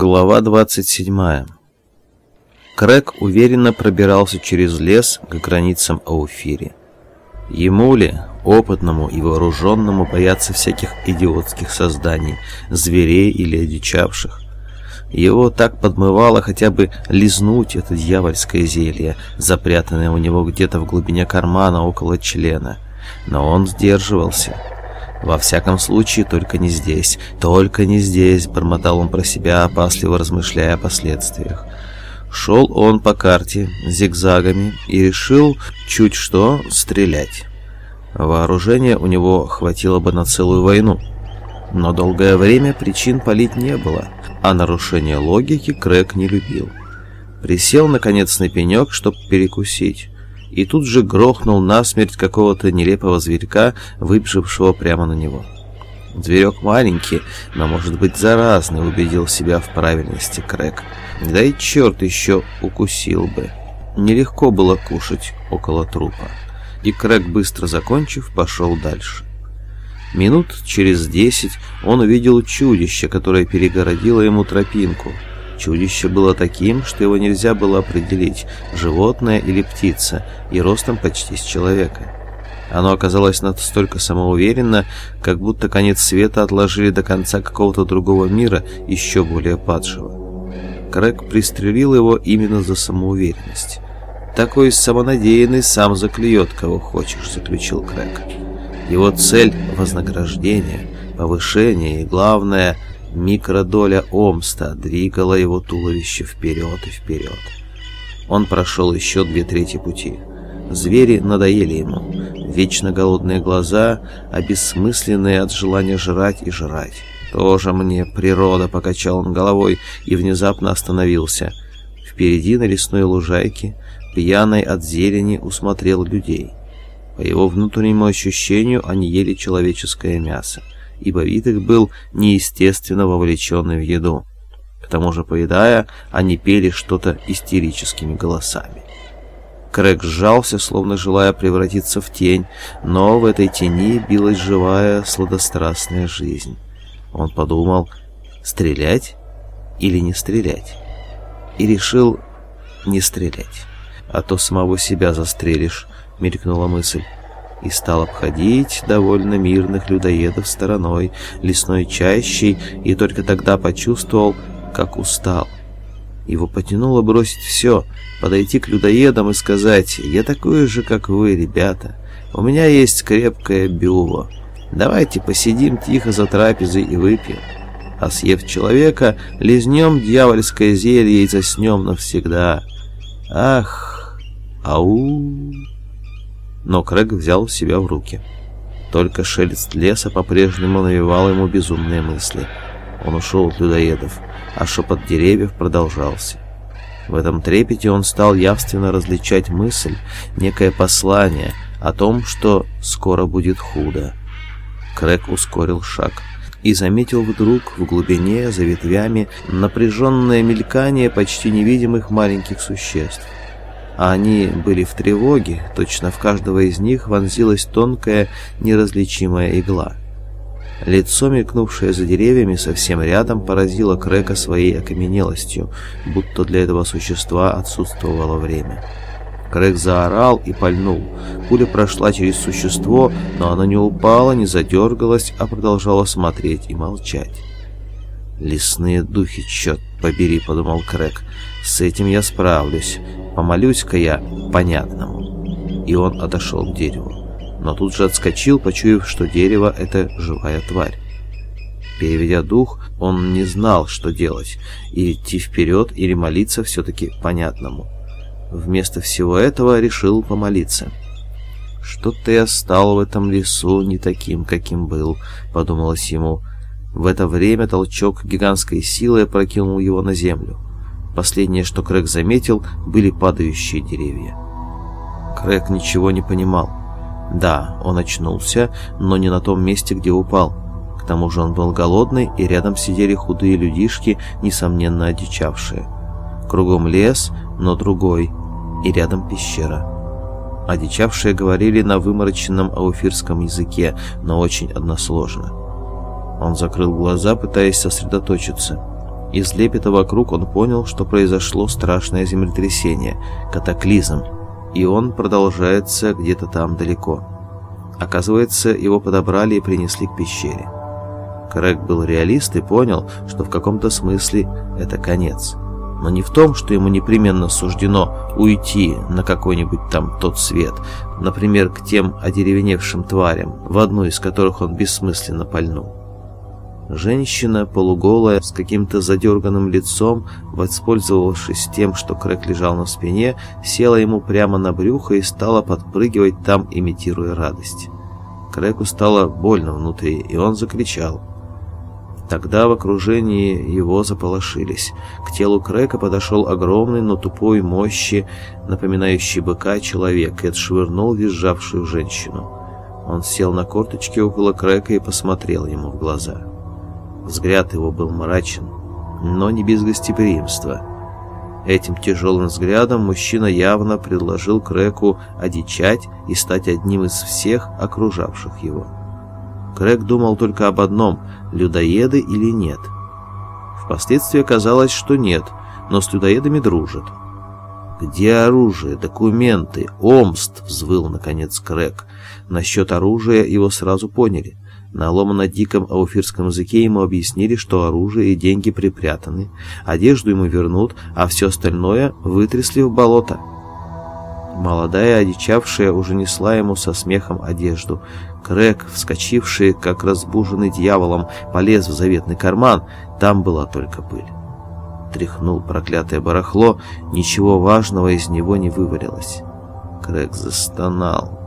Глава 27. Крэг уверенно пробирался через лес к границам Ауфири. Ему ли, опытному и вооруженному, бояться всяких идиотских созданий, зверей или одичавших? Его так подмывало хотя бы лизнуть это дьявольское зелье, запрятанное у него где-то в глубине кармана около члена. Но он сдерживался. «Во всяком случае, только не здесь, только не здесь», — бормотал он про себя, опасливо размышляя о последствиях. Шел он по карте зигзагами и решил чуть что стрелять. Вооружения у него хватило бы на целую войну. Но долгое время причин палить не было, а нарушение логики Крэг не любил. Присел, наконец, на пенек, чтобы перекусить и тут же грохнул насмерть какого-то нелепого зверька, выбежавшего прямо на него. Зверек маленький, но может быть заразный, убедил себя в правильности Крэг. Да и черт еще укусил бы. Нелегко было кушать около трупа. И Крэг, быстро закончив, пошел дальше. Минут через десять он увидел чудище, которое перегородило ему тропинку — Чудище было таким, что его нельзя было определить, животное или птица, и ростом почти с человека. Оно оказалось настолько самоуверенно, как будто конец света отложили до конца какого-то другого мира, еще более падшего. Крэг пристрелил его именно за самоуверенность. «Такой самонадеянный сам заклюет, кого хочешь», — заключил Крэг. Его цель — вознаграждение, повышение и, главное — Микродоля Омста двигала его туловище вперед и вперед. Он прошел еще две трети пути. Звери надоели ему. Вечно голодные глаза, обессмысленные от желания жрать и жрать. «Тоже мне природа», — покачал он головой и внезапно остановился. Впереди на лесной лужайке, пьяной от зелени, усмотрел людей. По его внутреннему ощущению, они ели человеческое мясо ибо вид их был неестественно вовлеченный в еду. К тому же, поедая, они пели что-то истерическими голосами. Крэг сжался, словно желая превратиться в тень, но в этой тени билась живая, сладострастная жизнь. Он подумал, стрелять или не стрелять? И решил не стрелять. А то самого себя застрелишь, мелькнула мысль и стал обходить довольно мирных людоедов стороной, лесной чащей, и только тогда почувствовал, как устал. Его потянуло бросить все, подойти к людоедам и сказать «Я такой же, как вы, ребята. У меня есть крепкое бюво. Давайте посидим тихо за трапезой и выпьем. А съев человека, лизнем дьявольское зелье и заснем навсегда. Ах, ау!» Но Крэг взял себя в руки. Только шелест леса по-прежнему навевал ему безумные мысли. Он ушел от людоедов, а шепот деревьев продолжался. В этом трепете он стал явственно различать мысль, некое послание о том, что скоро будет худо. Крэг ускорил шаг и заметил вдруг в глубине, за ветвями, напряженное мелькание почти невидимых маленьких существ а они были в тревоге, точно в каждого из них вонзилась тонкая неразличимая игла. Лицо, мелькнувшее за деревьями совсем рядом, поразило Крека своей окаменелостью, будто для этого существа отсутствовало время. Крэг заорал и пальнул. Пуля прошла через существо, но оно не упало, не задергалось, а продолжало смотреть и молчать. «Лесные духи, черт побери», — подумал Крэг. «С этим я справлюсь. Помолюсь-ка я понятному. И он отошел к дереву. Но тут же отскочил, почуяв, что дерево — это живая тварь. Переведя дух, он не знал, что делать, и идти вперед или молиться все-таки понятному. Вместо всего этого решил помолиться. «Что-то я стал в этом лесу не таким, каким был», — подумалось ему. В это время толчок гигантской силы опрокинул его на землю. Последнее, что Крэг заметил, были падающие деревья. Крэг ничего не понимал. Да, он очнулся, но не на том месте, где упал. К тому же он был голодный, и рядом сидели худые людишки, несомненно одичавшие. Кругом лес, но другой, и рядом пещера. Одичавшие говорили на вымороченном ауфирском языке, но очень односложно. Он закрыл глаза, пытаясь сосредоточиться. Из лепета вокруг он понял, что произошло страшное землетрясение, катаклизм, и он продолжается где-то там далеко. Оказывается, его подобрали и принесли к пещере. Крэг был реалист и понял, что в каком-то смысле это конец. Но не в том, что ему непременно суждено уйти на какой-нибудь там тот свет, например, к тем одеревеневшим тварям, в одну из которых он бессмысленно пальнул. Женщина, полуголая, с каким-то задерганным лицом, воспользовавшись тем, что Крэк лежал на спине, села ему прямо на брюхо и стала подпрыгивать там, имитируя радость. Крэку стало больно внутри, и он закричал. Тогда в окружении его заполошились. К телу Крека подошел огромный, но тупой мощи, напоминающий быка, человек, и отшвырнул визжавшую женщину. Он сел на корточки около Крека и посмотрел ему в глаза. Взгляд его был мрачен, но не без гостеприимства. Этим тяжелым взглядом мужчина явно предложил Креку одичать и стать одним из всех окружавших его. Крэг думал только об одном – людоеды или нет. Впоследствии оказалось, что нет, но с людоедами дружат. «Где оружие? Документы? Омст!» – взвыл, наконец, Крэг. Насчет оружия его сразу поняли – на ломано-диком ауфирском языке ему объяснили, что оружие и деньги припрятаны, одежду ему вернут, а все остальное вытрясли в болото. Молодая, одичавшая, уже несла ему со смехом одежду. Крэк, вскочивший, как разбуженный дьяволом, полез в заветный карман. Там была только пыль. Тряхнул проклятое барахло, ничего важного из него не вывалилось. Крэк застонал.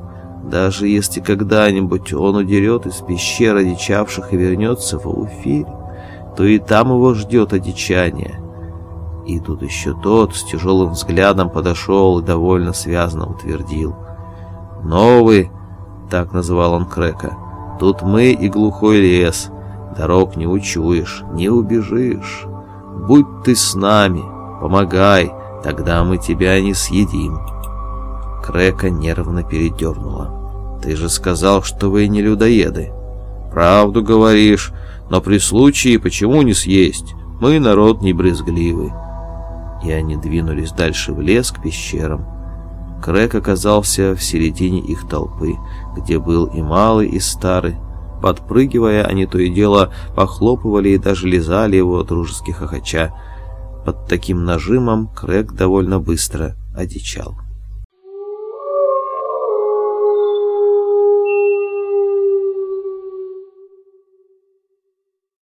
Даже если когда-нибудь он удерет из пещер одичавших и вернется в Ауфирь, то и там его ждет одичание. И тут еще тот с тяжелым взглядом подошел и довольно связно утвердил. «Новый», — так называл он Крека, — «тут мы и глухой лес, дорог не учуешь, не убежишь. Будь ты с нами, помогай, тогда мы тебя не съедим». Крека нервно передернула. «Ты же сказал, что вы не людоеды». «Правду говоришь, но при случае почему не съесть? Мы народ не брезгливый». И они двинулись дальше в лес к пещерам. Крэк оказался в середине их толпы, где был и малый, и старый. Подпрыгивая, они то и дело похлопывали и даже лизали его дружески хохоча. Под таким нажимом Крэк довольно быстро одичал.